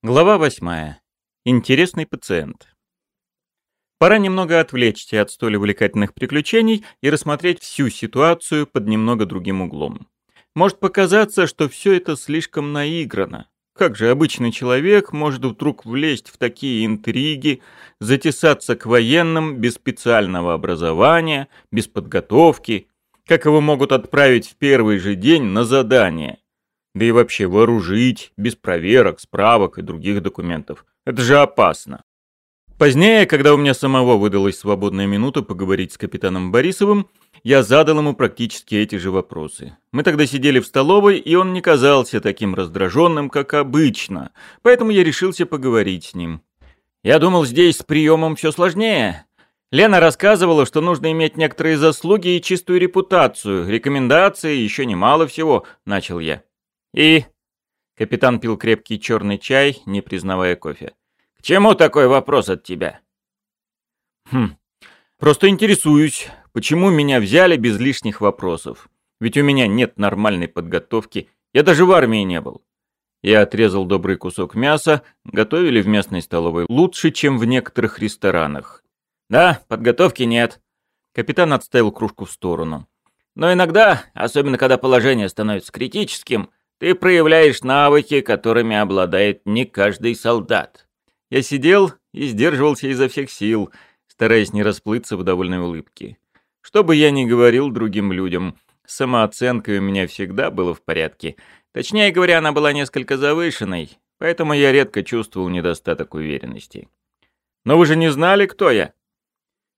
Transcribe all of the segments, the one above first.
Глава восьмая. Интересный пациент. Пора немного отвлечься от столь увлекательных приключений и рассмотреть всю ситуацию под немного другим углом. Может показаться, что все это слишком наиграно. Как же обычный человек может вдруг влезть в такие интриги, затесаться к военным без специального образования, без подготовки, как его могут отправить в первый же день на задание – да и вообще вооружить, без проверок, справок и других документов. Это же опасно. Позднее, когда у меня самого выдалась свободная минута поговорить с капитаном Борисовым, я задал ему практически эти же вопросы. Мы тогда сидели в столовой, и он не казался таким раздраженным, как обычно, поэтому я решился поговорить с ним. Я думал, здесь с приемом все сложнее. Лена рассказывала, что нужно иметь некоторые заслуги и чистую репутацию, рекомендации, еще немало всего, начал я. «И?» Капитан пил крепкий черный чай, не признавая кофе. «К чему такой вопрос от тебя?» «Хм, просто интересуюсь, почему меня взяли без лишних вопросов? Ведь у меня нет нормальной подготовки, я даже в армии не был». Я отрезал добрый кусок мяса, готовили в местной столовой лучше, чем в некоторых ресторанах. «Да, подготовки нет». Капитан отставил кружку в сторону. «Но иногда, особенно когда положение становится критическим, ты проявляешь навыки, которыми обладает не каждый солдат. Я сидел и сдерживался изо всех сил, стараясь не расплыться в довольной улыбке. Что бы я ни говорил другим людям, самооценкой у меня всегда было в порядке. Точнее говоря, она была несколько завышенной, поэтому я редко чувствовал недостаток уверенности. «Но вы же не знали, кто я?»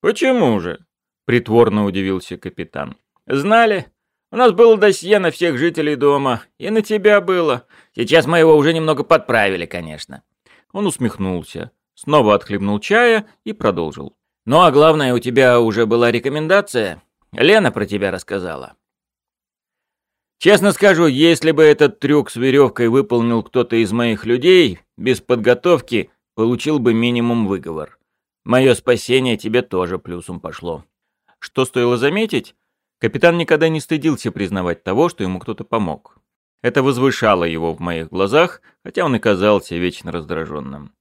«Почему же?» — притворно удивился капитан. «Знали. У нас было досье на всех жителей дома, и на тебя было. Сейчас мы его уже немного подправили, конечно». Он усмехнулся, снова отхлебнул чая и продолжил. «Ну а главное, у тебя уже была рекомендация. Лена про тебя рассказала». Честно скажу, если бы этот трюк с веревкой выполнил кто-то из моих людей, без подготовки, получил бы минимум выговор. Мое спасение тебе тоже плюсом пошло. Что стоило заметить? Капитан никогда не стыдился признавать того, что ему кто-то помог. Это возвышало его в моих глазах, хотя он и казался вечно раздраженным.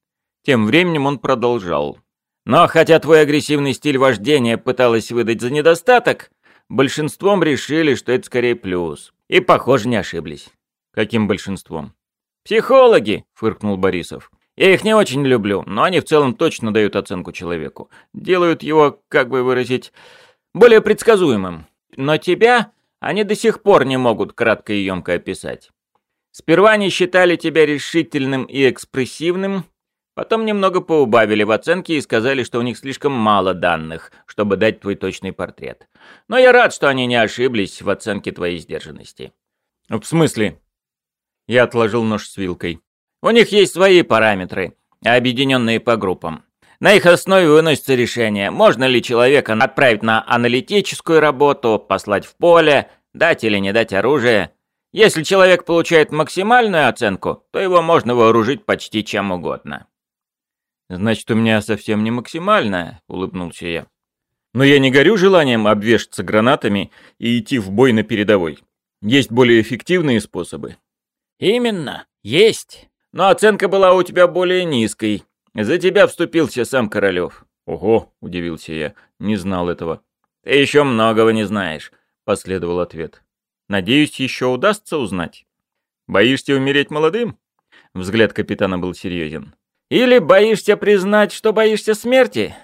Тем временем он продолжал. «Но хотя твой агрессивный стиль вождения пыталась выдать за недостаток, большинством решили, что это скорее плюс. И, похоже, не ошиблись». «Каким большинством?» «Психологи», — фыркнул Борисов. «Я их не очень люблю, но они в целом точно дают оценку человеку. Делают его, как бы выразить, более предсказуемым. Но тебя они до сих пор не могут кратко и емко описать. Сперва они считали тебя решительным и экспрессивным, потом немного поубавили в оценке и сказали, что у них слишком мало данных, чтобы дать твой точный портрет. Но я рад, что они не ошиблись в оценке твоей сдержанности. В смысле? Я отложил нож с вилкой. У них есть свои параметры, объединенные по группам. На их основе выносится решение, можно ли человека отправить на аналитическую работу, послать в поле, дать или не дать оружие. Если человек получает максимальную оценку, то его можно вооружить почти чем угодно. «Значит, у меня совсем не максимальная», — улыбнулся я. «Но я не горю желанием обвешаться гранатами и идти в бой на передовой. Есть более эффективные способы». «Именно, есть. Но оценка была у тебя более низкой, за тебя вступился сам Королёв. Ого, удивился я, не знал этого. Ты еще многого не знаешь, последовал ответ. Надеюсь, еще удастся узнать. Боишься умереть молодым? Взгляд капитана был серьезен. Или боишься признать, что боишься смерти?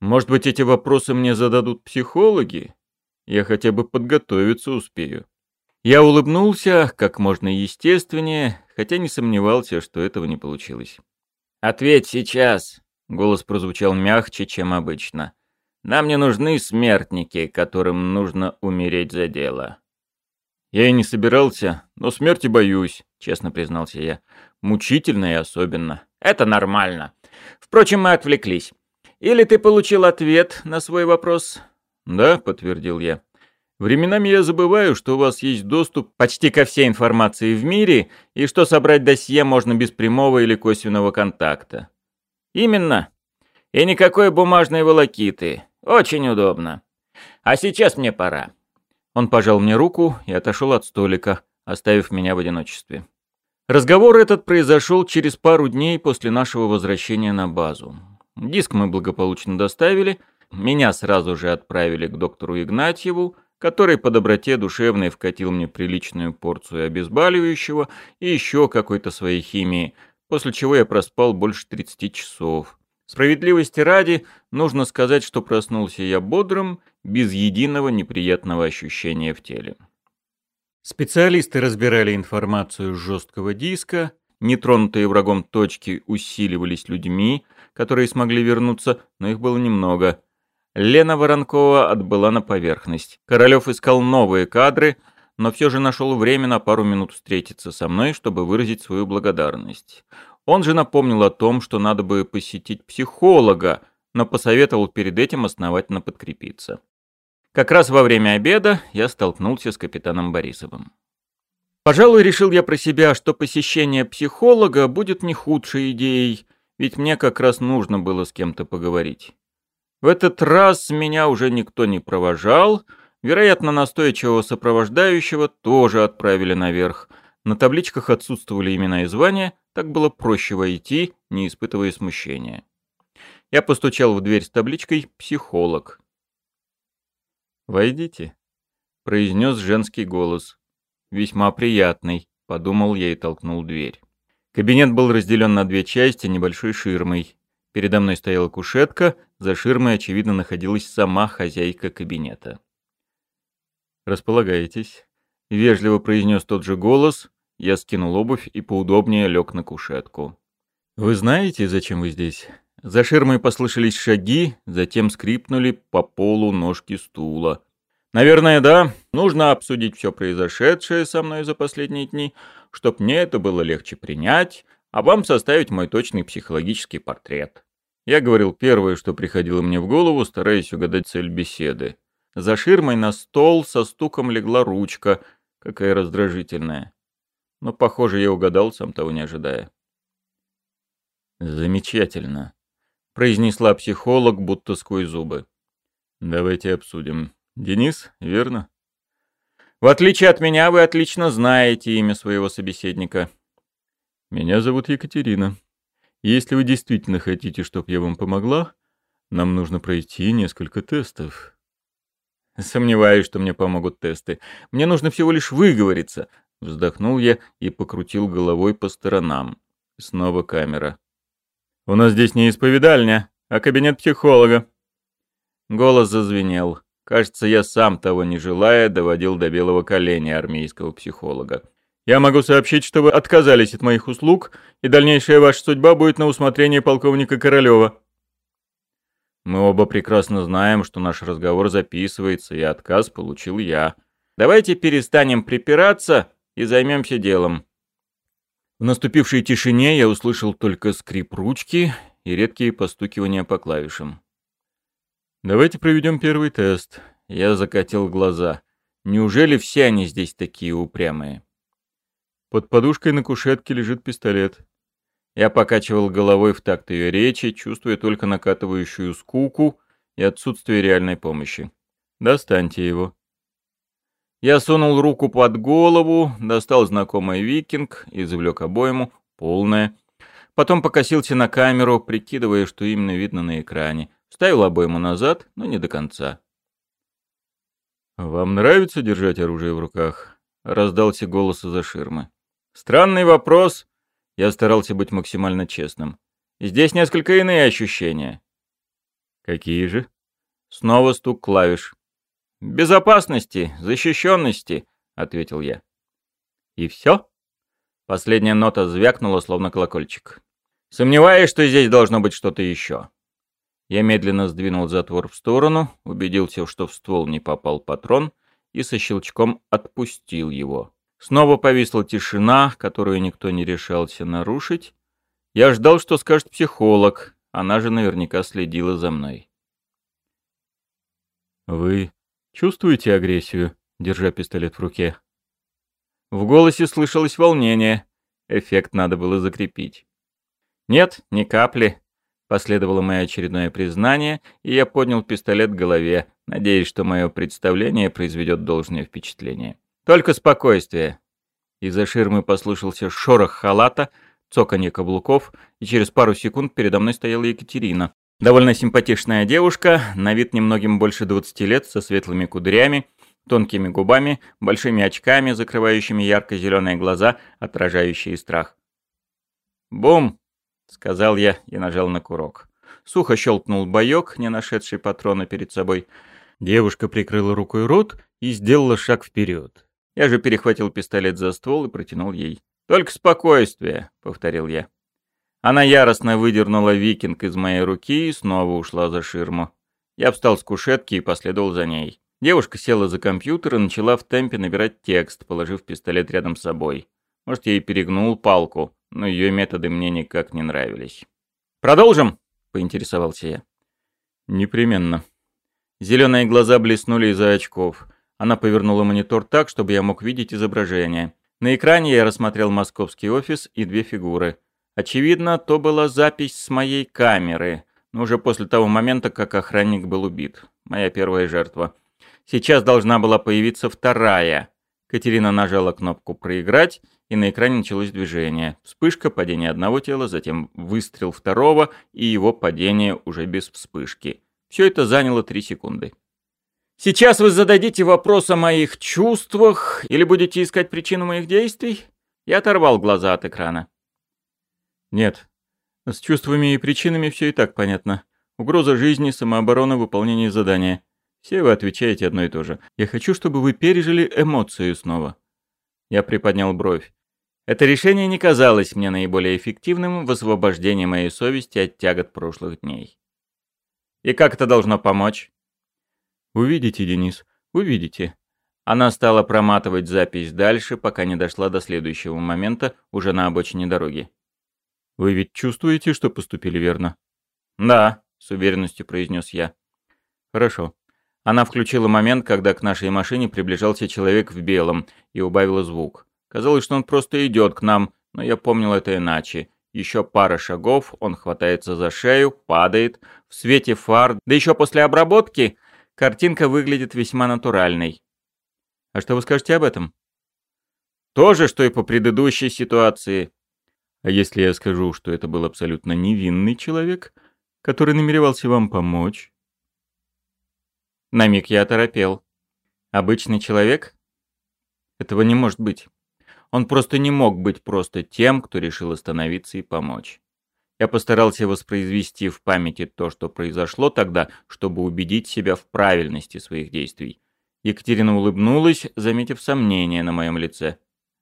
Может быть, эти вопросы мне зададут психологи? Я хотя бы подготовиться успею. Я улыбнулся как можно естественнее, хотя не сомневался, что этого не получилось. «Ответь сейчас!» — голос прозвучал мягче, чем обычно. «Нам не нужны смертники, которым нужно умереть за дело». «Я и не собирался, но смерти боюсь», — честно признался я. «Мучительно и особенно». «Это нормально. Впрочем, мы отвлеклись. Или ты получил ответ на свой вопрос?» «Да», — подтвердил я. Временами я забываю, что у вас есть доступ почти ко всей информации в мире и что собрать досье можно без прямого или косвенного контакта. Именно. И никакой бумажной волокиты. Очень удобно. А сейчас мне пора. Он пожал мне руку и отошел от столика, оставив меня в одиночестве. Разговор этот произошел через пару дней после нашего возвращения на базу. Диск мы благополучно доставили, меня сразу же отправили к доктору Игнатьеву, который по доброте душевной вкатил мне приличную порцию обезболивающего и еще какой-то своей химии, после чего я проспал больше 30 часов. Справедливости ради, нужно сказать, что проснулся я бодрым, без единого неприятного ощущения в теле. Специалисты разбирали информацию с жесткого диска, нетронутые врагом точки усиливались людьми, которые смогли вернуться, но их было немного. Лена Воронкова отбыла на поверхность. Королёв искал новые кадры, но все же нашел время на пару минут встретиться со мной, чтобы выразить свою благодарность. Он же напомнил о том, что надо бы посетить психолога, но посоветовал перед этим основательно подкрепиться. Как раз во время обеда я столкнулся с капитаном Борисовым. Пожалуй, решил я про себя, что посещение психолога будет не худшей идеей, ведь мне как раз нужно было с кем-то поговорить. В этот раз меня уже никто не провожал, вероятно, настойчивого сопровождающего тоже отправили наверх. На табличках отсутствовали имена и звания, так было проще войти, не испытывая смущения. Я постучал в дверь с табличкой «Психолог». «Войдите», — произнес женский голос. «Весьма приятный», — подумал я и толкнул дверь. Кабинет был разделен на две части небольшой ширмой. Передо мной стояла кушетка, за ширмой, очевидно, находилась сама хозяйка кабинета. «Располагайтесь», — вежливо произнес тот же голос. Я скинул обувь и поудобнее лег на кушетку. «Вы знаете, зачем вы здесь?» За ширмой послышались шаги, затем скрипнули по полу ножки стула. Наверное, да, нужно обсудить все произошедшее со мной за последние дни, чтоб мне это было легче принять, а вам составить мой точный психологический портрет. Я говорил первое, что приходило мне в голову, стараясь угадать цель беседы. За ширмой на стол со стуком легла ручка, какая раздражительная. Но, похоже, я угадал, сам того не ожидая. Замечательно произнесла психолог, будто сквозь зубы. Давайте обсудим. Денис, верно? В отличие от меня, вы отлично знаете имя своего собеседника. Меня зовут Екатерина. Если вы действительно хотите, чтобы я вам помогла, нам нужно пройти несколько тестов. Сомневаюсь, что мне помогут тесты. Мне нужно всего лишь выговориться. Вздохнул я и покрутил головой по сторонам. Снова камера. У нас здесь не исповедальня, а кабинет психолога». Голос зазвенел. Кажется, я сам того не желая доводил до белого коленя армейского психолога. «Я могу сообщить, что вы отказались от моих услуг, и дальнейшая ваша судьба будет на усмотрение полковника Королева». Мы оба прекрасно знаем, что наш разговор записывается, и отказ получил я. Давайте перестанем припираться и займемся делом. В наступившей тишине я услышал только скрип ручки и редкие постукивания по клавишам. «Давайте проведем первый тест». Я закатил глаза. «Неужели все они здесь такие упрямые?» Под подушкой на кушетке лежит пистолет. Я покачивал головой в такт ее речи, чувствуя только накатывающую скуку и отсутствие реальной помощи. «Достаньте его». Я сунул руку под голову, достал знакомый викинг, извлек обойму, полная. Потом покосился на камеру, прикидывая, что именно видно на экране. Вставил обойму назад, но не до конца. «Вам нравится держать оружие в руках?» — раздался голос из-за ширмы. «Странный вопрос». Я старался быть максимально честным. «Здесь несколько иные ощущения». «Какие же?» Снова стук клавиш. «Безопасности, защищенности», — ответил я. «И все?» Последняя нота звякнула, словно колокольчик. «Сомневаюсь, что здесь должно быть что-то еще». Я медленно сдвинул затвор в сторону, убедился, что в ствол не попал патрон, и со щелчком отпустил его. Снова повисла тишина, которую никто не решался нарушить. Я ждал, что скажет психолог, она же наверняка следила за мной. «Вы Чувствуете агрессию?» Держа пистолет в руке. В голосе слышалось волнение. Эффект надо было закрепить. «Нет, ни капли», — последовало мое очередное признание, и я поднял пистолет к голове, надеясь, что мое представление произведет должное впечатление. «Только спокойствие. Из-за ширмы послышался шорох халата, цоканье каблуков, и через пару секунд передо мной стояла Екатерина. Довольно симпатичная девушка, на вид немногим больше 20 лет, со светлыми кудрями, тонкими губами, большими очками, закрывающими ярко-зеленые глаза, отражающие страх. «Бум!» — сказал я и нажал на курок. Сухо щелкнул боек, не нашедший патрона перед собой. Девушка прикрыла рукой рот и сделала шаг вперед. Я же перехватил пистолет за ствол и протянул ей. «Только спокойствие», — повторил я. Она яростно выдернула викинг из моей руки и снова ушла за ширму. Я встал с кушетки и последовал за ней. Девушка села за компьютер и начала в темпе набирать текст, положив пистолет рядом с собой. Может, я и перегнул палку, но ее методы мне никак не нравились. «Продолжим?» — поинтересовался я. «Непременно». Зеленые глаза блеснули из-за очков. Она повернула монитор так, чтобы я мог видеть изображение. На экране я рассмотрел московский офис и две фигуры. Очевидно, то была запись с моей камеры, но уже после того момента, как охранник был убит. Моя первая жертва. Сейчас должна была появиться вторая. Катерина нажала кнопку «Проиграть», и на экране началось движение. Вспышка, падение одного тела, затем выстрел второго и его падение уже без вспышки. Все это заняло три секунды. Сейчас вы зададите вопрос о моих чувствах или будете искать причину моих действий? Я оторвал глаза от экрана. Нет. С чувствами и причинами все и так понятно. Угроза жизни, самооборона, выполнение задания. Все вы отвечаете одно и то же. Я хочу, чтобы вы пережили эмоцию снова. Я приподнял бровь. Это решение не казалось мне наиболее эффективным в освобождении моей совести от тягот прошлых дней. И как это должно помочь? Увидите, Денис, увидите. Она стала проматывать запись дальше, пока не дошла до следующего момента, уже на обочине дороги. Вы ведь чувствуете, что поступили верно? Да, с уверенностью произнес я. Хорошо. Она включила момент, когда к нашей машине приближался человек в белом, и убавила звук. Казалось, что он просто идет к нам, но я помнил это иначе. Еще пара шагов, он хватается за шею, падает. В свете фар, да еще после обработки, картинка выглядит весьма натуральной. А что вы скажете об этом? То же, что и по предыдущей ситуации. А если я скажу, что это был абсолютно невинный человек, который намеревался вам помочь? На миг я оторопел. Обычный человек? Этого не может быть. Он просто не мог быть просто тем, кто решил остановиться и помочь. Я постарался воспроизвести в памяти то, что произошло тогда, чтобы убедить себя в правильности своих действий. Екатерина улыбнулась, заметив сомнение на моем лице.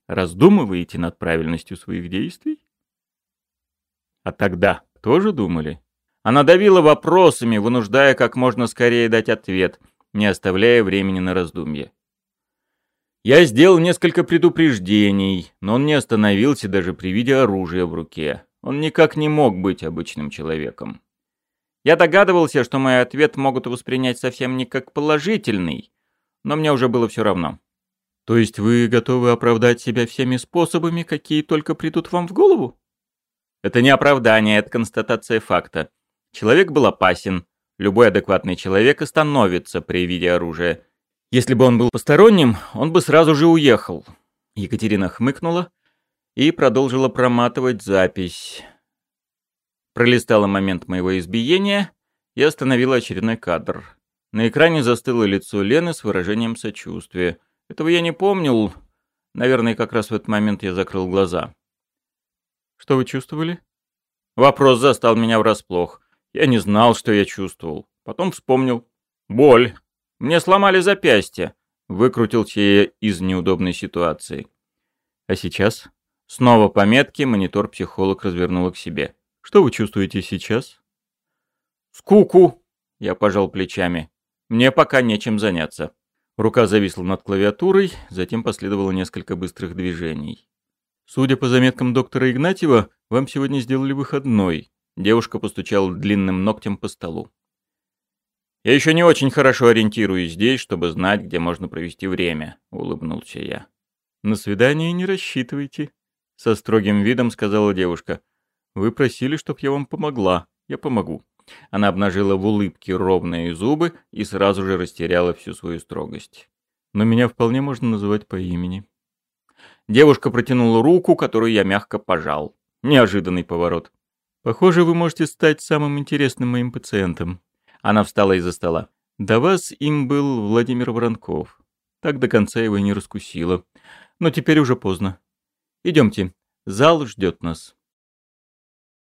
«Раздумываете над правильностью своих действий?» «А тогда тоже думали?» Она давила вопросами, вынуждая как можно скорее дать ответ, не оставляя времени на раздумье. Я сделал несколько предупреждений, но он не остановился даже при виде оружия в руке. Он никак не мог быть обычным человеком. Я догадывался, что мой ответ могут воспринять совсем не как положительный, но мне уже было все равно. То есть вы готовы оправдать себя всеми способами, какие только придут вам в голову? Это не оправдание, это констатация факта. Человек был опасен. Любой адекватный человек остановится при виде оружия. Если бы он был посторонним, он бы сразу же уехал. Екатерина хмыкнула и продолжила проматывать запись. Пролистала момент моего избиения и остановила очередной кадр. На экране застыло лицо Лены с выражением сочувствия. Этого я не помнил. Наверное, как раз в этот момент я закрыл глаза. «Что вы чувствовали?» Вопрос застал меня врасплох. Я не знал, что я чувствовал. Потом вспомнил. Боль. Мне сломали запястье. Выкрутился я из неудобной ситуации. А сейчас? Снова пометки, монитор психолог развернула к себе. Что вы чувствуете сейчас? Скуку. Я пожал плечами. Мне пока нечем заняться. Рука зависла над клавиатурой, затем последовало несколько быстрых движений. Судя по заметкам доктора Игнатьева, вам сегодня сделали выходной. Девушка постучала длинным ногтем по столу. «Я еще не очень хорошо ориентируюсь здесь, чтобы знать, где можно провести время», — улыбнулся я. «На свидание не рассчитывайте», — со строгим видом сказала девушка. «Вы просили, чтоб я вам помогла. Я помогу». Она обнажила в улыбке ровные зубы и сразу же растеряла всю свою строгость. «Но меня вполне можно называть по имени». Девушка протянула руку, которую я мягко пожал. Неожиданный поворот. «Похоже, вы можете стать самым интересным моим пациентом». Она встала из-за стола. До вас им был Владимир Воронков. Так до конца его и не раскусила. Но теперь уже поздно. Идемте, зал ждет нас.